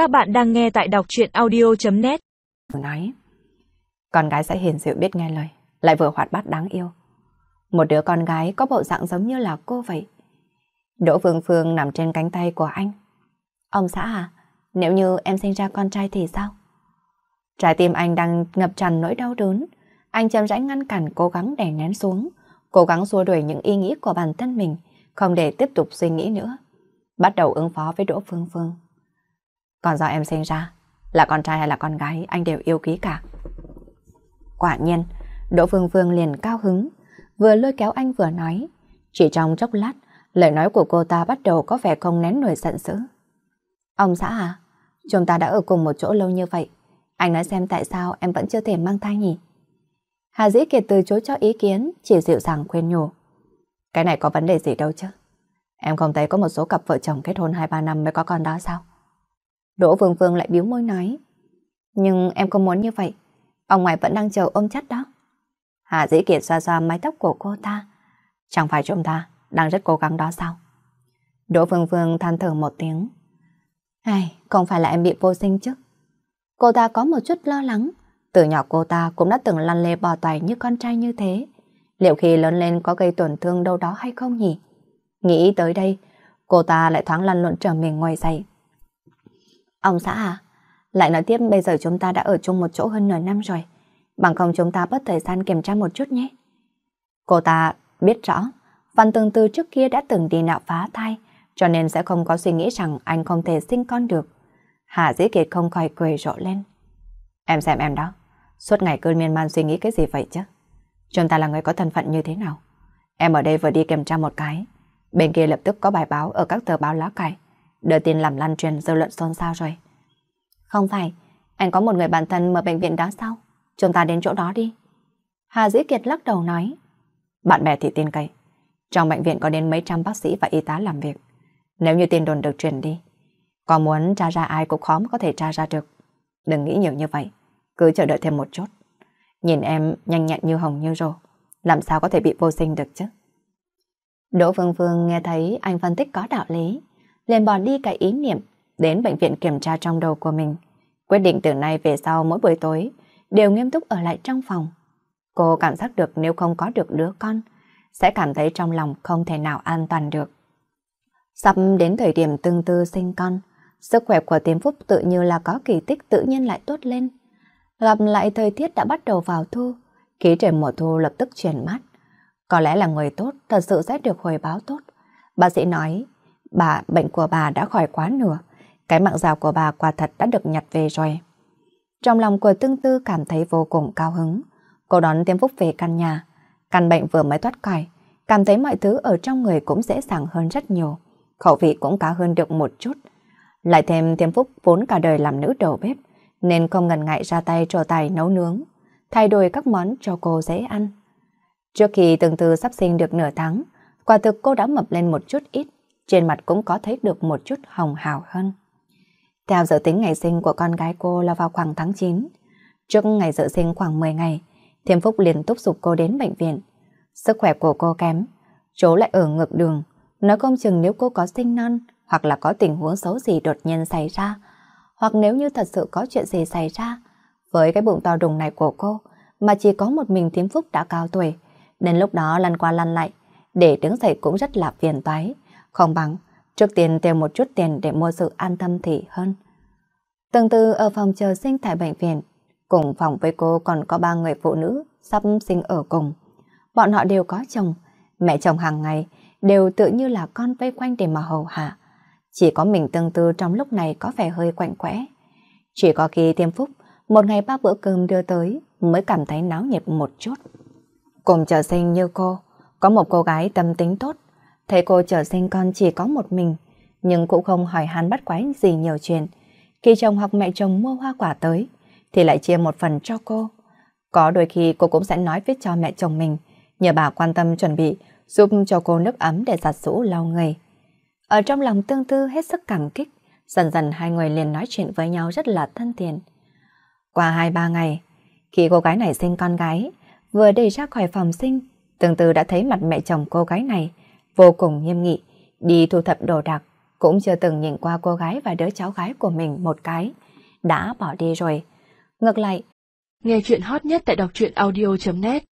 Các bạn đang nghe tại đọc truyện audio.net Nói, con gái sẽ hiền dịu biết nghe lời, lại vừa hoạt bát đáng yêu. Một đứa con gái có bộ dạng giống như là cô vậy. Đỗ Phương Phương nằm trên cánh tay của anh. Ông xã à, nếu như em sinh ra con trai thì sao? Trái tim anh đang ngập tràn nỗi đau đớn. Anh chậm rãi ngăn cản cố gắng đè nén xuống, cố gắng xua đuổi những ý nghĩ của bản thân mình, không để tiếp tục suy nghĩ nữa. Bắt đầu ứng phó với Đỗ Phương Phương. Còn do em sinh ra, là con trai hay là con gái, anh đều yêu quý cả. Quả nhiên, Đỗ Phương Phương liền cao hứng, vừa lôi kéo anh vừa nói. Chỉ trong chốc lát, lời nói của cô ta bắt đầu có vẻ không nén nổi giận dữ. Ông xã à, chúng ta đã ở cùng một chỗ lâu như vậy. Anh nói xem tại sao em vẫn chưa thể mang thai nhỉ? Hà Dĩ Kiệt từ chối cho ý kiến, chỉ dịu dàng khuyên nhủ. Cái này có vấn đề gì đâu chứ? Em không thấy có một số cặp vợ chồng kết hôn 2-3 năm mới có con đó sao? Đỗ Vương Vương lại biếu môi nói. Nhưng em không muốn như vậy. Ông ngoại vẫn đang chờ ôm chất đó. Hà Dĩ Kiệt xoa xoa mái tóc của cô ta. Chẳng phải chúng ta đang rất cố gắng đó sao? Đỗ Vương Vương than thở một tiếng. Ai, không phải là em bị vô sinh chứ? Cô ta có một chút lo lắng. Từ nhỏ cô ta cũng đã từng lăn lê bò toài như con trai như thế. Liệu khi lớn lên có gây tổn thương đâu đó hay không nhỉ? Nghĩ tới đây, cô ta lại thoáng lăn lộn trở mình ngoài dậy. Ông xã à, lại nói tiếp bây giờ chúng ta đã ở chung một chỗ hơn nửa năm rồi. Bằng không chúng ta bất thời gian kiểm tra một chút nhé. Cô ta biết rõ, Văn Tương Tư trước kia đã từng đi nạo phá thai, cho nên sẽ không có suy nghĩ rằng anh không thể sinh con được. Hà Dĩ Kiệt không khỏi cười rộ lên. Em xem em đó, suốt ngày cơn miên man suy nghĩ cái gì vậy chứ? Chúng ta là người có thân phận như thế nào? Em ở đây vừa đi kiểm tra một cái, bên kia lập tức có bài báo ở các tờ báo lá cải, đưa tin làm lan truyền dư luận xôn xao rồi. Không phải, anh có một người bạn thân mở bệnh viện đó sao? Chúng ta đến chỗ đó đi. Hà Dĩ Kiệt lắc đầu nói. Bạn bè thì tin cậy. Trong bệnh viện có đến mấy trăm bác sĩ và y tá làm việc. Nếu như tin đồn được truyền đi, có muốn tra ra ai cũng khó mà có thể tra ra được. Đừng nghĩ nhiều như vậy, cứ chờ đợi thêm một chút. Nhìn em nhanh nhẹn như hồng như rồ, làm sao có thể bị vô sinh được chứ? Đỗ Phương Phương nghe thấy anh phân tích có đạo lý, liền bỏ đi cái ý niệm đến bệnh viện kiểm tra trong đầu của mình. Quyết định từ nay về sau mỗi buổi tối đều nghiêm túc ở lại trong phòng. Cô cảm giác được nếu không có được đứa con, sẽ cảm thấy trong lòng không thể nào an toàn được. Sắp đến thời điểm tương tư sinh con, sức khỏe của Tiến Phúc tự như là có kỳ tích tự nhiên lại tốt lên. Gặp lại thời tiết đã bắt đầu vào thu, khí trời mùa thu lập tức chuyển mát. Có lẽ là người tốt thật sự sẽ được hồi báo tốt. Bác sĩ nói, bà bệnh của bà đã khỏi quá nửa, cái mạng rào của bà quả thật đã được nhặt về rồi. Trong lòng của tương tư cảm thấy vô cùng cao hứng. Cô đón Tiêm Phúc về căn nhà. Căn bệnh vừa mới thoát khỏi, cảm thấy mọi thứ ở trong người cũng dễ dàng hơn rất nhiều. Khẩu vị cũng cá hơn được một chút. Lại thêm Tiêm Phúc vốn cả đời làm nữ đầu bếp, nên không ngần ngại ra tay trò tài nấu nướng, thay đổi các món cho cô dễ ăn. Trước khi tương tư sắp sinh được nửa tháng, quả thực cô đã mập lên một chút ít, trên mặt cũng có thấy được một chút hồng hào hơn. Theo dự tính ngày sinh của con gái cô là vào khoảng tháng 9. Trước ngày dự sinh khoảng 10 ngày, Thiêm Phúc liền túc giục cô đến bệnh viện. Sức khỏe của cô kém, chỗ lại ở ngược đường. Nói không chừng nếu cô có sinh non hoặc là có tình huống xấu gì đột nhiên xảy ra, hoặc nếu như thật sự có chuyện gì xảy ra, với cái bụng to đùng này của cô, mà chỉ có một mình Thiêm Phúc đã cao tuổi, đến lúc đó lăn qua lăn lại, để đứng dậy cũng rất là phiền toái, không bằng Trước tiên tiêu một chút tiền để mua sự an tâm thì hơn. Từng từ ở phòng chờ sinh tại bệnh viện, cùng phòng với cô còn có ba người phụ nữ sắp sinh ở cùng. Bọn họ đều có chồng, mẹ chồng hàng ngày đều tự như là con vây quanh để mà hầu hạ. Chỉ có mình tương tư trong lúc này có vẻ hơi quạnh quẽ. Chỉ có khi tiêm phúc, một ngày ba bữa cơm đưa tới mới cảm thấy náo nhiệt một chút. Cùng chờ sinh như cô, có một cô gái tâm tính tốt, Thấy cô trở sinh con chỉ có một mình, nhưng cũng không hỏi hắn bắt quái gì nhiều chuyện. Khi chồng hoặc mẹ chồng mua hoa quả tới, thì lại chia một phần cho cô. Có đôi khi cô cũng sẽ nói với cho mẹ chồng mình, nhờ bà quan tâm chuẩn bị, giúp cho cô nước ấm để giặt rũ lau người. Ở trong lòng tương tư hết sức cảm kích, dần dần hai người liền nói chuyện với nhau rất là thân thiện. Qua hai ba ngày, khi cô gái này sinh con gái, vừa đi ra khỏi phòng sinh, tương tư đã thấy mặt mẹ chồng cô gái này vô cùng nghiêm nghị, đi thu thập đồ đạc, cũng chưa từng nhìn qua cô gái và đứa cháu gái của mình một cái, đã bỏ đi rồi. Ngược lại, nghe chuyện hot nhất tại đọc truyện audio.net